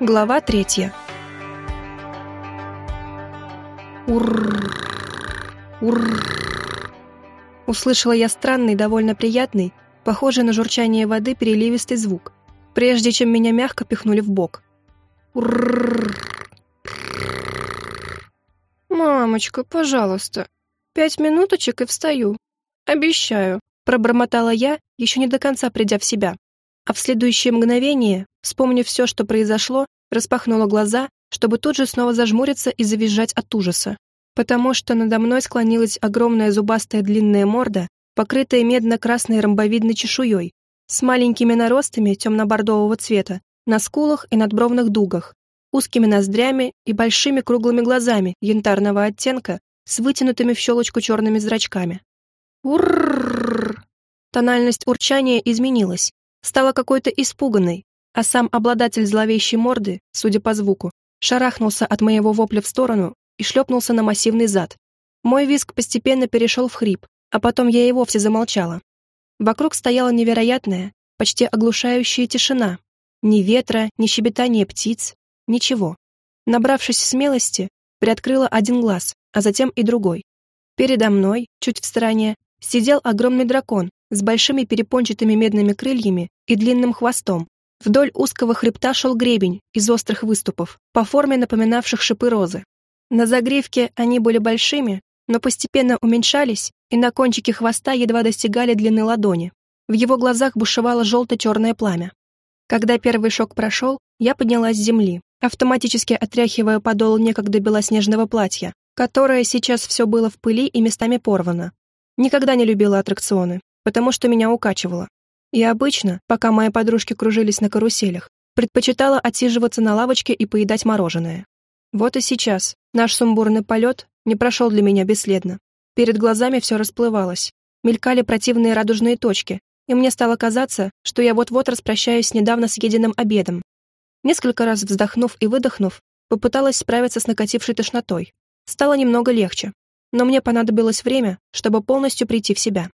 Глава третья. Урр. Урр. Услышала я странный, довольно приятный, похожий на журчание воды переливистый звук, прежде чем меня мягко пихнули в бок. Урр. «Мамочка, пожалуйста, пять минуточек и встаю. Обещаю», пробормотала я, еще не до конца придя в себя. А в следующее мгновение Вспомнив все, что произошло, распахнула глаза, чтобы тут же снова зажмуриться и завизжать от ужаса. Потому что надо мной склонилась огромная зубастая длинная морда, покрытая медно-красной ромбовидной чешуей, с маленькими наростами темно-бордового цвета, на скулах и надбровных дугах, узкими ноздрями и большими круглыми глазами янтарного оттенка с вытянутыми в щелочку черными зрачками. Урррррр! Стала какой-то испуганной, а сам обладатель зловещей морды, судя по звуку, шарахнулся от моего вопля в сторону и шлепнулся на массивный зад. Мой визг постепенно перешел в хрип, а потом я и вовсе замолчала. Вокруг стояла невероятная, почти оглушающая тишина. Ни ветра, ни щебетания птиц, ничего. Набравшись смелости, приоткрыла один глаз, а затем и другой. Передо мной, чуть в стороне, сидел огромный дракон с большими перепончатыми медными крыльями и длинным хвостом, Вдоль узкого хребта шел гребень из острых выступов, по форме напоминавших шипы розы. На загривке они были большими, но постепенно уменьшались и на кончике хвоста едва достигали длины ладони. В его глазах бушевало желто-черное пламя. Когда первый шок прошел, я поднялась с земли, автоматически отряхивая подол некогда белоснежного платья, которое сейчас все было в пыли и местами порвано. Никогда не любила аттракционы, потому что меня укачивало. И обычно, пока мои подружки кружились на каруселях, предпочитала отсиживаться на лавочке и поедать мороженое. Вот и сейчас наш сумбурный полет не прошел для меня бесследно. Перед глазами все расплывалось, мелькали противные радужные точки, и мне стало казаться, что я вот-вот распрощаюсь с недавно съеденным обедом. Несколько раз вздохнув и выдохнув, попыталась справиться с накатившей тошнотой. Стало немного легче, но мне понадобилось время, чтобы полностью прийти в себя.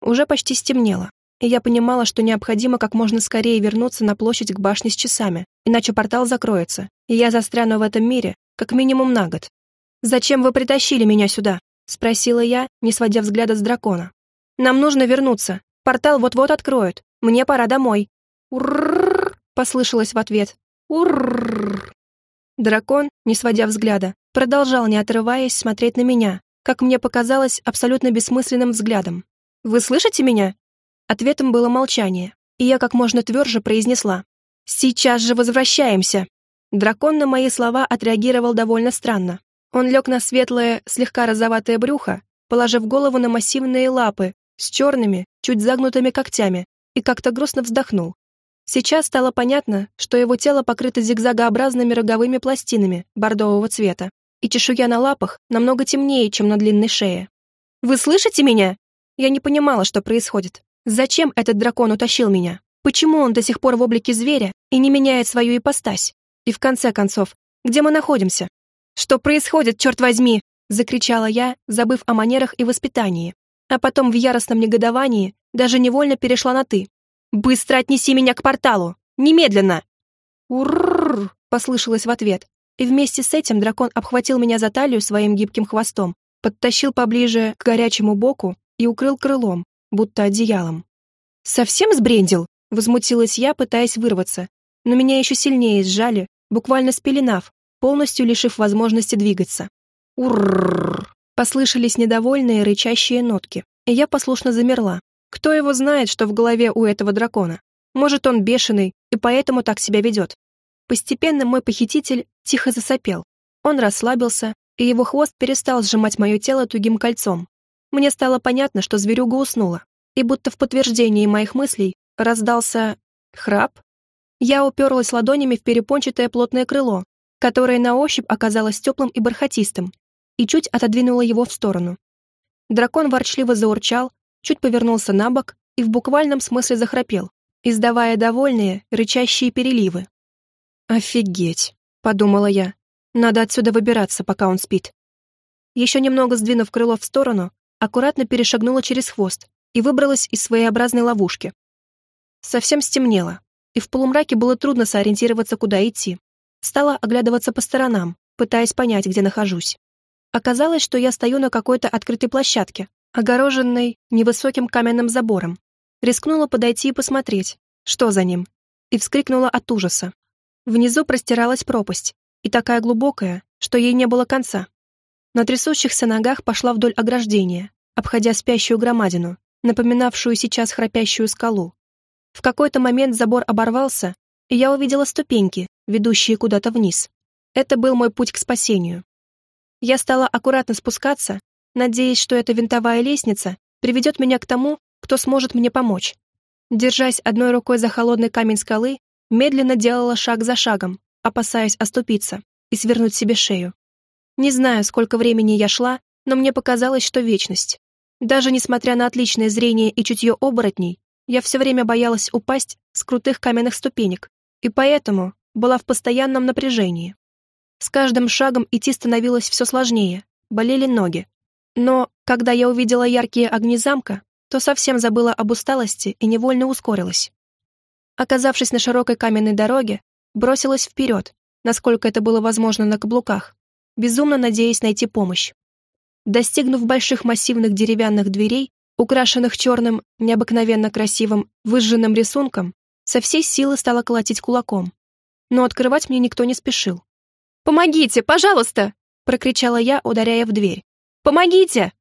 Уже почти стемнело, и я понимала, что необходимо как можно скорее вернуться на площадь к башне с часами, иначе портал закроется, и я застряну в этом мире как минимум на год. «Зачем вы притащили меня сюда?» — спросила я, не сводя взгляда с дракона. «Нам нужно вернуться. Портал вот-вот откроют. Мне пора домой». «Уррррр!» — послышалось в ответ. «Уррррр!» Дракон, не сводя взгляда, продолжал, не отрываясь, смотреть на меня, как мне показалось, абсолютно бессмысленным взглядом. «Вы слышите меня?» Ответом было молчание, и я как можно тверже произнесла. «Сейчас же возвращаемся!» Дракон на мои слова отреагировал довольно странно. Он лег на светлое, слегка розоватое брюхо, положив голову на массивные лапы с черными, чуть загнутыми когтями, и как-то грустно вздохнул. Сейчас стало понятно, что его тело покрыто зигзагообразными роговыми пластинами бордового цвета, и чешуя на лапах намного темнее, чем на длинной шее. «Вы слышите меня?» Я не понимала, что происходит. Зачем этот дракон утащил меня? Почему он до сих пор в облике зверя и не меняет свою ипостась? И в конце концов, где мы находимся? Что происходит, черт возьми? Закричала я, забыв о манерах и воспитании. А потом в яростном негодовании даже невольно перешла на «ты». «Быстро отнеси меня к порталу! Немедленно!» «Уррррр!» — послышалось в ответ. И вместе с этим дракон обхватил меня за талию своим гибким хвостом, подтащил поближе к горячему боку и укрыл крылом, будто одеялом. «Совсем сбрендил?» — возмутилась я, пытаясь вырваться, но меня еще сильнее сжали, буквально спеленав, полностью лишив возможности двигаться. «Уррррр!» — послышались недовольные рычащие нотки, и я послушно замерла. Кто его знает, что в голове у этого дракона? Может, он бешеный и поэтому так себя ведет. Постепенно мой похититель тихо засопел. Он расслабился, и его хвост перестал сжимать мое тело тугим кольцом, мне стало понятно, что зверюга уснула, и будто в подтверждении моих мыслей раздался храп. Я уперлась ладонями в перепончатое плотное крыло, которое на ощупь оказалось теплым и бархатистым, и чуть отодвинула его в сторону. Дракон ворчливо заурчал, чуть повернулся на бок и в буквальном смысле захрапел, издавая довольные, рычащие переливы. «Офигеть!» — подумала я. «Надо отсюда выбираться, пока он спит». Еще немного сдвинув крыло в сторону, аккуратно перешагнула через хвост и выбралась из своеобразной ловушки. Совсем стемнело, и в полумраке было трудно сориентироваться, куда идти. стала оглядываться по сторонам, пытаясь понять, где нахожусь. Оказалось, что я стою на какой-то открытой площадке, огороженной невысоким каменным забором. Рискнула подойти и посмотреть, что за ним, и вскрикнула от ужаса. Внизу простиралась пропасть, и такая глубокая, что ей не было конца. На трясущихся ногах пошла вдоль ограждения, обходя спящую громадину, напоминавшую сейчас храпящую скалу. В какой-то момент забор оборвался, и я увидела ступеньки, ведущие куда-то вниз. Это был мой путь к спасению. Я стала аккуратно спускаться, надеясь, что эта винтовая лестница приведет меня к тому, кто сможет мне помочь. Держась одной рукой за холодный камень скалы, медленно делала шаг за шагом, опасаясь оступиться и свернуть себе шею. Не знаю, сколько времени я шла, но мне показалось, что вечность. Даже несмотря на отличное зрение и чутье оборотней, я все время боялась упасть с крутых каменных ступенек, и поэтому была в постоянном напряжении. С каждым шагом идти становилось все сложнее, болели ноги. Но, когда я увидела яркие огни замка, то совсем забыла об усталости и невольно ускорилась. Оказавшись на широкой каменной дороге, бросилась вперед, насколько это было возможно на каблуках, безумно надеясь найти помощь. Достигнув больших массивных деревянных дверей, украшенных черным, необыкновенно красивым, выжженным рисунком, со всей силы стала колотить кулаком. Но открывать мне никто не спешил. «Помогите, пожалуйста!» — прокричала я, ударяя в дверь. «Помогите!»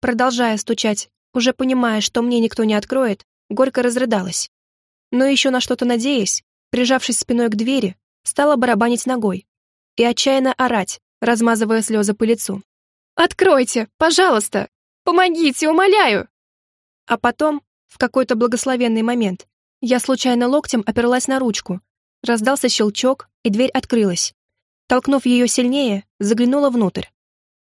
Продолжая стучать, уже понимая, что мне никто не откроет, горько разрыдалась. Но еще на что-то надеясь, прижавшись спиной к двери, стала барабанить ногой и отчаянно орать, размазывая слезы по лицу. Откройте, пожалуйста! Помогите, умоляю!» А потом, в какой-то благословенный момент, я случайно локтем оперлась на ручку. Раздался щелчок, и дверь открылась. Толкнув ее сильнее, заглянула внутрь.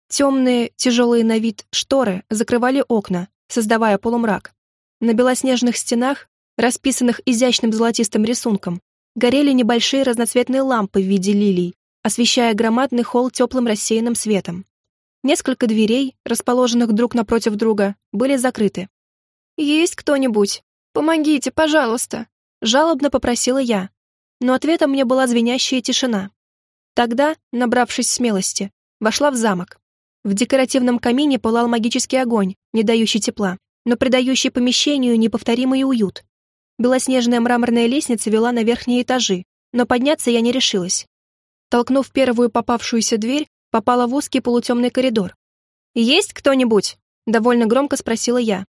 Темные, тяжелые на вид шторы закрывали окна, создавая полумрак. На белоснежных стенах, расписанных изящным золотистым рисунком, горели небольшие разноцветные лампы в виде лилий, освещая громадный холл теплым рассеянным светом. Несколько дверей, расположенных друг напротив друга, были закрыты. «Есть кто-нибудь? Помогите, пожалуйста!» Жалобно попросила я, но ответом мне была звенящая тишина. Тогда, набравшись смелости, вошла в замок. В декоративном камине пылал магический огонь, не дающий тепла, но придающий помещению неповторимый уют. Белоснежная мраморная лестница вела на верхние этажи, но подняться я не решилась. Толкнув первую попавшуюся дверь, попала в узкий полутемный коридор. «Есть кто-нибудь?» — довольно громко спросила я.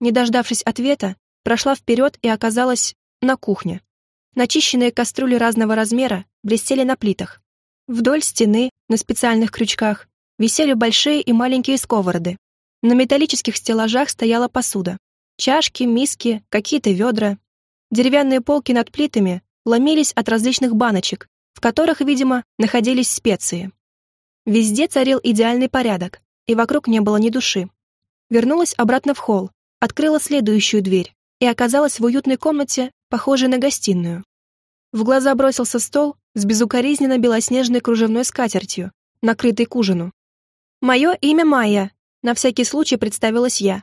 Не дождавшись ответа, прошла вперед и оказалась на кухне. Начищенные кастрюли разного размера блестели на плитах. Вдоль стены, на специальных крючках, висели большие и маленькие сковороды. На металлических стеллажах стояла посуда. Чашки, миски, какие-то ведра. Деревянные полки над плитами ломились от различных баночек, в которых, видимо, находились специи. Везде царил идеальный порядок, и вокруг не было ни души. Вернулась обратно в холл, открыла следующую дверь и оказалась в уютной комнате, похожей на гостиную. В глаза бросился стол с безукоризненно белоснежной кружевной скатертью, накрытой к ужину. «Мое имя Майя», — на всякий случай представилась я.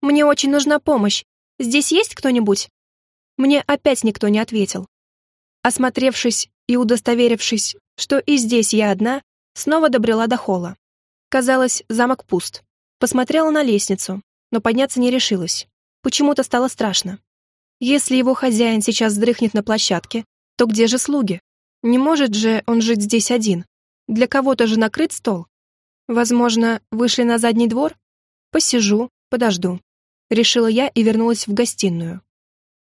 «Мне очень нужна помощь. Здесь есть кто-нибудь?» Мне опять никто не ответил. Осмотревшись и удостоверившись, что и здесь я одна, Снова добрела до холла. Казалось, замок пуст. Посмотрела на лестницу, но подняться не решилась. Почему-то стало страшно. Если его хозяин сейчас сдрыхнет на площадке, то где же слуги? Не может же он жить здесь один. Для кого-то же накрыт стол. Возможно, вышли на задний двор? Посижу, подожду. Решила я и вернулась в гостиную.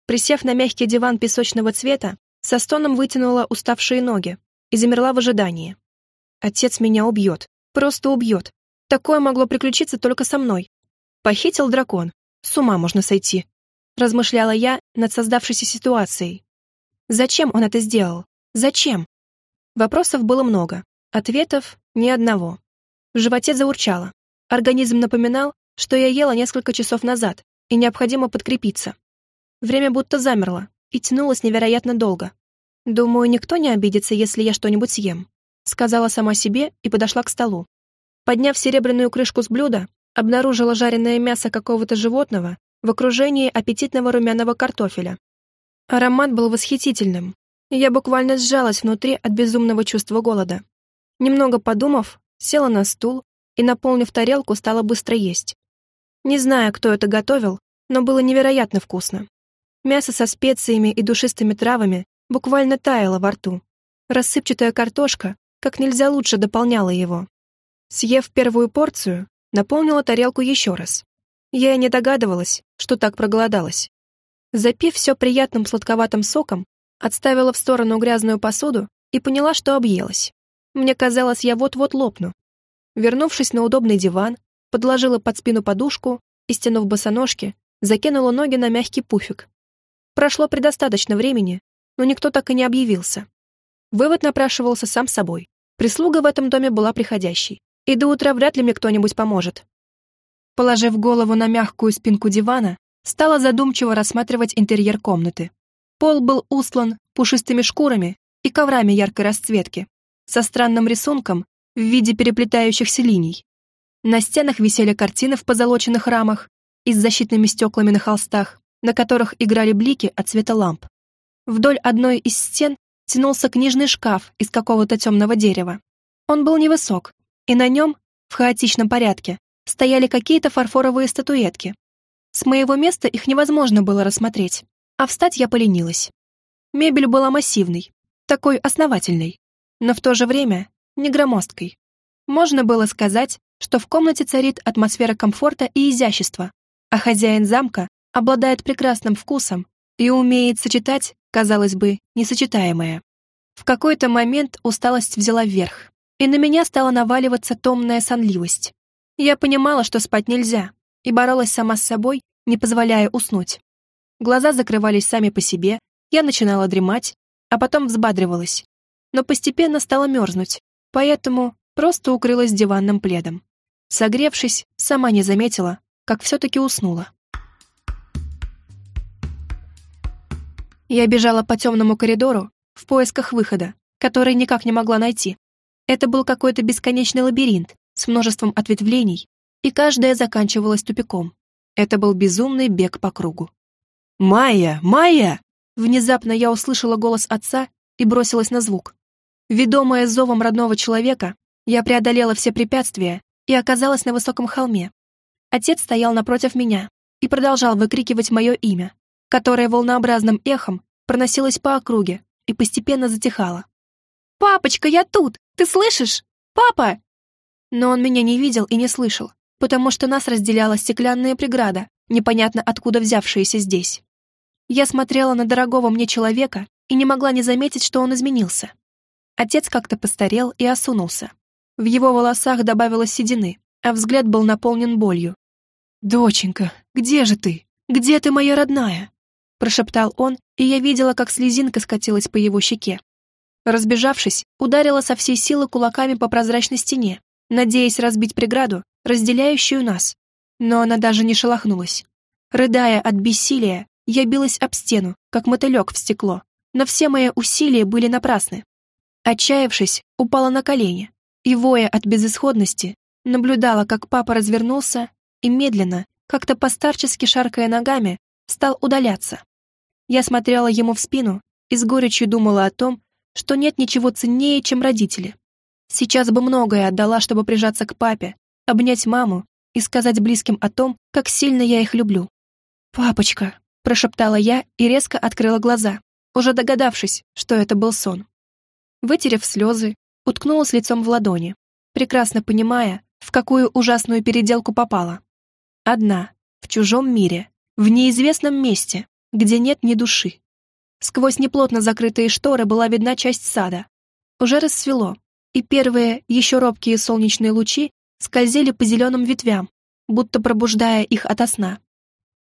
Присев на мягкий диван песочного цвета, со стоном вытянула уставшие ноги и замерла в ожидании. Отец меня убьет. Просто убьет. Такое могло приключиться только со мной. Похитил дракон. С ума можно сойти. Размышляла я над создавшейся ситуацией. Зачем он это сделал? Зачем? Вопросов было много. Ответов ни одного. В животе заурчало. Организм напоминал, что я ела несколько часов назад, и необходимо подкрепиться. Время будто замерло и тянулось невероятно долго. Думаю, никто не обидится, если я что-нибудь съем сказала сама себе и подошла к столу. Подняв серебряную крышку с блюда, обнаружила жареное мясо какого-то животного в окружении аппетитного румяного картофеля. Аромат был восхитительным. Я буквально сжалась внутри от безумного чувства голода. Немного подумав, села на стул и, наполнив тарелку, стала быстро есть. Не знаю, кто это готовил, но было невероятно вкусно. Мясо со специями и душистыми травами буквально таяло во рту. Рассыпчатая картошка как нельзя лучше дополняла его. Съев первую порцию, наполнила тарелку еще раз. Я и не догадывалась, что так проголодалась. Запив все приятным сладковатым соком, отставила в сторону грязную посуду и поняла, что объелась. Мне казалось, я вот-вот лопну. Вернувшись на удобный диван, подложила под спину подушку и, стянув босоножки, закинула ноги на мягкий пуфик. Прошло предостаточно времени, но никто так и не объявился. Вывод напрашивался сам собой. Прислуга в этом доме была приходящей, и до утра вряд ли мне кто-нибудь поможет. Положив голову на мягкую спинку дивана, стала задумчиво рассматривать интерьер комнаты. Пол был устлан пушистыми шкурами и коврами яркой расцветки, со странным рисунком в виде переплетающихся линий. На стенах висели картины в позолоченных рамах и с защитными стеклами на холстах, на которых играли блики от цвета ламп. Вдоль одной из стен тянулся книжный шкаф из какого-то темного дерева. Он был невысок, и на нем, в хаотичном порядке, стояли какие-то фарфоровые статуэтки. С моего места их невозможно было рассмотреть, а встать я поленилась. Мебель была массивной, такой основательной, но в то же время не громоздкой. Можно было сказать, что в комнате царит атмосфера комфорта и изящества, а хозяин замка обладает прекрасным вкусом и умеет сочетать, казалось бы, несочетаемое. В какой-то момент усталость взяла вверх, и на меня стала наваливаться томная сонливость. Я понимала, что спать нельзя, и боролась сама с собой, не позволяя уснуть. Глаза закрывались сами по себе, я начинала дремать, а потом взбадривалась. Но постепенно стала мерзнуть, поэтому просто укрылась диванным пледом. Согревшись, сама не заметила, как все-таки уснула. Я бежала по темному коридору в поисках выхода, который никак не могла найти. Это был какой-то бесконечный лабиринт с множеством ответвлений, и каждая заканчивалась тупиком. Это был безумный бег по кругу. «Майя! Майя!» Внезапно я услышала голос отца и бросилась на звук. Ведомая зовом родного человека, я преодолела все препятствия и оказалась на высоком холме. Отец стоял напротив меня и продолжал выкрикивать мое имя, которое волнообразным эхом проносилось по округе и постепенно затихало. «Папочка, я тут! Ты слышишь? Папа!» Но он меня не видел и не слышал, потому что нас разделяла стеклянная преграда, непонятно откуда взявшаяся здесь. Я смотрела на дорогого мне человека и не могла не заметить, что он изменился. Отец как-то постарел и осунулся. В его волосах добавилось седины, а взгляд был наполнен болью. «Доченька, где же ты? Где ты, моя родная?» Прошептал он, и я видела, как слезинка скатилась по его щеке. Разбежавшись, ударила со всей силы кулаками по прозрачной стене, надеясь разбить преграду, разделяющую нас. Но она даже не шелохнулась. Рыдая от бессилия, я билась об стену, как мотылек в стекло, но все мои усилия были напрасны. Отчаявшись, упала на колени и, воя от безысходности, наблюдала, как папа развернулся и медленно, как-то постарчески шаркая ногами, стал удаляться. Я смотрела ему в спину и с горечью думала о том, что нет ничего ценнее, чем родители. Сейчас бы многое отдала, чтобы прижаться к папе, обнять маму и сказать близким о том, как сильно я их люблю. «Папочка», прошептала я и резко открыла глаза, уже догадавшись, что это был сон. Вытерев слезы, уткнулась лицом в ладони, прекрасно понимая, в какую ужасную переделку попала. Одна, в чужом мире, в неизвестном месте, где нет ни души. Сквозь неплотно закрытые шторы была видна часть сада. Уже рассвело, и первые, еще робкие солнечные лучи скользили по зеленым ветвям, будто пробуждая их ото сна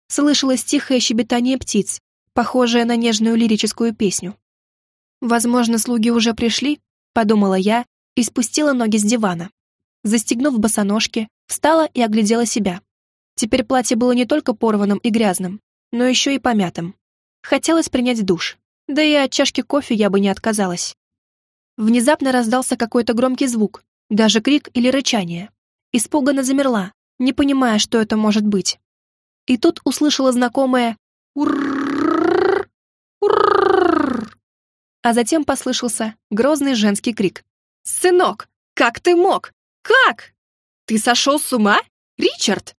слышалось тихое щебетание птиц, похожее на нежную лирическую песню. «Возможно, слуги уже пришли», — подумала я и спустила ноги с дивана. Застегнув босоножки, встала и оглядела себя. Теперь платье было не только порванным и грязным, но еще и помятым. Хотелось принять душ, да и от чашки кофе я бы не отказалась. Внезапно раздался какой-то громкий звук, даже крик или рычание. Испуганно замерла, не понимая, что это может быть и тут услышала знакомое «Уррррррр! а затем послышался грозный женский крик. «Сынок, как ты мог? Как? Ты сошел с ума? Ричард!»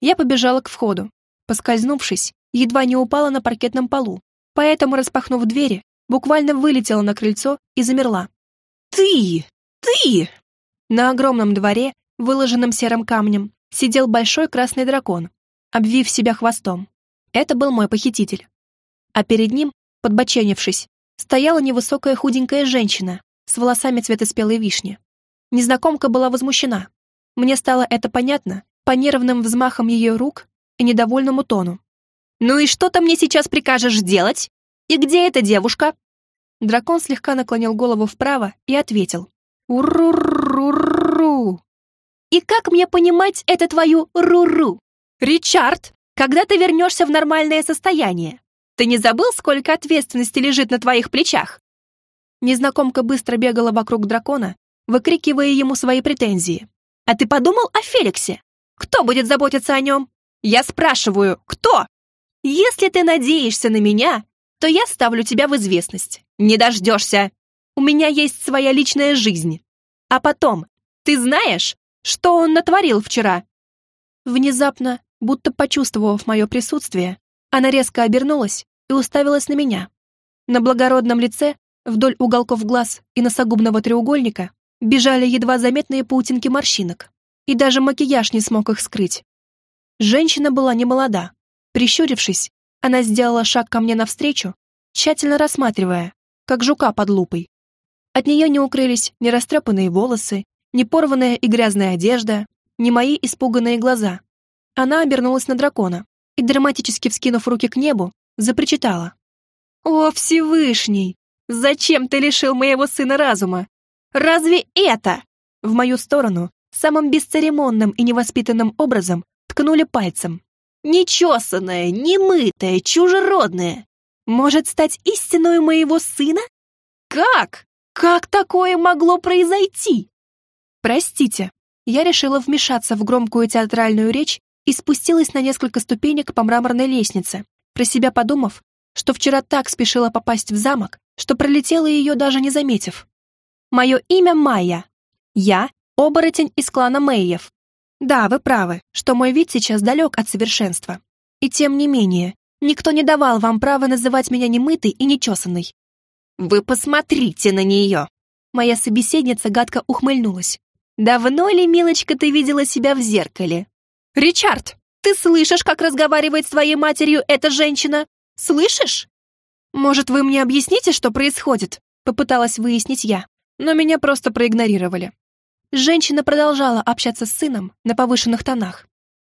Я побежала к входу. Поскользнувшись, едва не упала на паркетном полу, поэтому, распахнув двери, буквально вылетела на крыльцо и замерла. «Ты! Ты!» На огромном дворе, выложенном серым камнем, сидел большой красный дракон, обвив себя хвостом. Это был мой похититель. А перед ним, подбоченившись, стояла невысокая худенькая женщина с волосами цвета спелой вишни. Незнакомка была возмущена. Мне стало это понятно по нервным взмахам ее рук и недовольному тону. «Ну и что ты мне сейчас прикажешь делать? И где эта девушка?» Дракон слегка наклонил голову вправо и ответил. «Уру-ру-ру!» «И как мне понимать это твою ру-ру? Ричард, когда ты вернешься в нормальное состояние? Ты не забыл, сколько ответственности лежит на твоих плечах?» Незнакомка быстро бегала вокруг дракона, выкрикивая ему свои претензии. «А ты подумал о Феликсе? Кто будет заботиться о нем? Я спрашиваю, кто? Если ты надеешься на меня, то я ставлю тебя в известность. Не дождешься. У меня есть своя личная жизнь. А потом, ты знаешь, что он натворил вчера?» Внезапно, будто почувствовав мое присутствие, она резко обернулась и уставилась на меня. На благородном лице, вдоль уголков глаз и носогубного треугольника, бежали едва заметные паутинки морщинок, и даже макияж не смог их скрыть. Женщина была не молода. Прищурившись, она сделала шаг ко мне навстречу, тщательно рассматривая, как жука под лупой. От нее не укрылись ни растрепанные волосы, ни порванная и грязная одежда, ни мои испуганные глаза. Она обернулась на дракона и, драматически вскинув руки к небу, запричитала. «О, Всевышний! Зачем ты лишил моего сына разума? Разве это?» В мою сторону самым бесцеремонным и невоспитанным образом ткнули пальцем. «Нечесанная, немытая, чужеродная! Может стать истиной моего сына? Как? Как такое могло произойти?» «Простите, я решила вмешаться в громкую театральную речь и спустилась на несколько ступенек по мраморной лестнице, про себя подумав, что вчера так спешила попасть в замок, что пролетела ее даже не заметив. Мое имя Майя. Я — оборотень из клана Мэйев. Да, вы правы, что мой вид сейчас далек от совершенства. И тем не менее, никто не давал вам права называть меня немытой и нечесанной. Вы посмотрите на нее. Моя собеседница гадко ухмыльнулась. Давно ли, милочка, ты видела себя в зеркале? Ричард, ты слышишь, как разговаривает с твоей матерью эта женщина? Слышишь? Может, вы мне объясните, что происходит? Попыталась выяснить я но меня просто проигнорировали. Женщина продолжала общаться с сыном на повышенных тонах.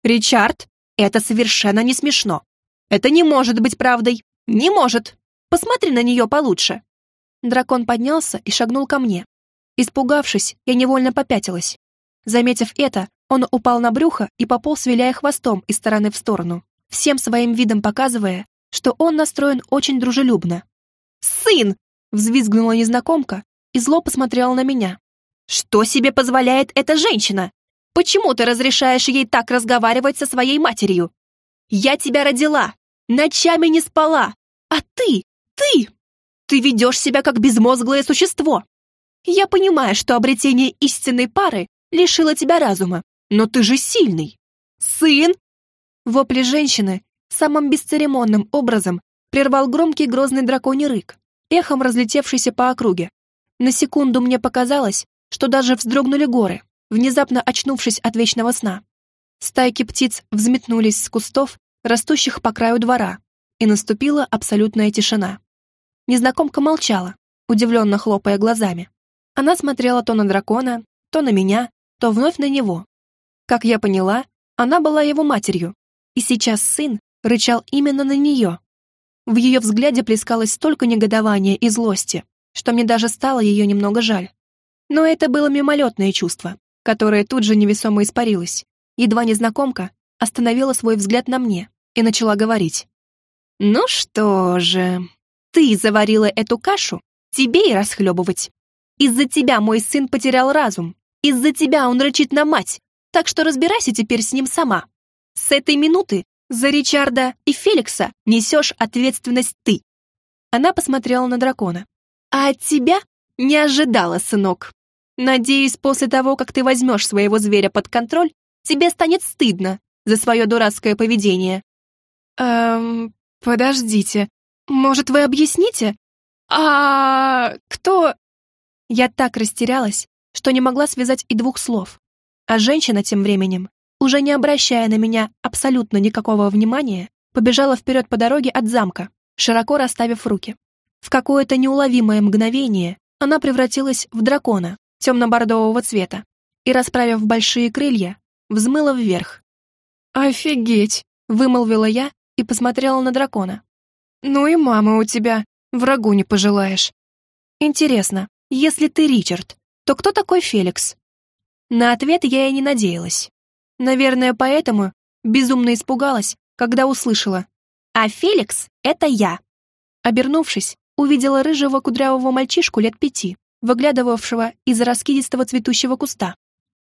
«Ричард, это совершенно не смешно. Это не может быть правдой. Не может. Посмотри на нее получше». Дракон поднялся и шагнул ко мне. Испугавшись, я невольно попятилась. Заметив это, он упал на брюхо и пополз, виляя хвостом из стороны в сторону, всем своим видом показывая, что он настроен очень дружелюбно. «Сын!» — взвизгнула незнакомка, и зло посмотрел на меня. «Что себе позволяет эта женщина? Почему ты разрешаешь ей так разговаривать со своей матерью? Я тебя родила, ночами не спала, а ты, ты, ты ведешь себя как безмозглое существо. Я понимаю, что обретение истинной пары лишило тебя разума, но ты же сильный. Сын!» Вопли женщины самым бесцеремонным образом прервал громкий грозный драконий рык, эхом разлетевшийся по округе. На секунду мне показалось, что даже вздрогнули горы, внезапно очнувшись от вечного сна. Стайки птиц взметнулись с кустов, растущих по краю двора, и наступила абсолютная тишина. Незнакомка молчала, удивленно хлопая глазами. Она смотрела то на дракона, то на меня, то вновь на него. Как я поняла, она была его матерью, и сейчас сын рычал именно на нее. В ее взгляде плескалось столько негодования и злости, что мне даже стало ее немного жаль. Но это было мимолетное чувство, которое тут же невесомо испарилось. Едва незнакомка остановила свой взгляд на мне и начала говорить. «Ну что же, ты заварила эту кашу, тебе и расхлебывать. Из-за тебя мой сын потерял разум, из-за тебя он рычит на мать, так что разбирайся теперь с ним сама. С этой минуты за Ричарда и Феликса несешь ответственность ты». Она посмотрела на дракона, А от тебя не ожидала, сынок. Надеюсь, после того, как ты возьмешь своего зверя под контроль, тебе станет стыдно за свое дурацкое поведение. Эм, подождите. Может, вы объясните? А кто... Я так растерялась, что не могла связать и двух слов. А женщина тем временем, уже не обращая на меня абсолютно никакого внимания, побежала вперед по дороге от замка, широко расставив руки. В какое-то неуловимое мгновение она превратилась в дракона темно-бордового цвета и, расправив большие крылья, взмыла вверх. «Офигеть!» — вымолвила я и посмотрела на дракона. «Ну и мама у тебя, врагу не пожелаешь. Интересно, если ты Ричард, то кто такой Феликс?» На ответ я и не надеялась. Наверное, поэтому безумно испугалась, когда услышала. «А Феликс — это я!» Обернувшись, увидела рыжего кудрявого мальчишку лет пяти, выглядывавшего из-за раскидистого цветущего куста.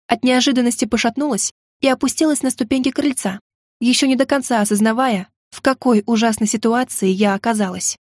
От неожиданности пошатнулась и опустилась на ступеньки крыльца, еще не до конца осознавая, в какой ужасной ситуации я оказалась.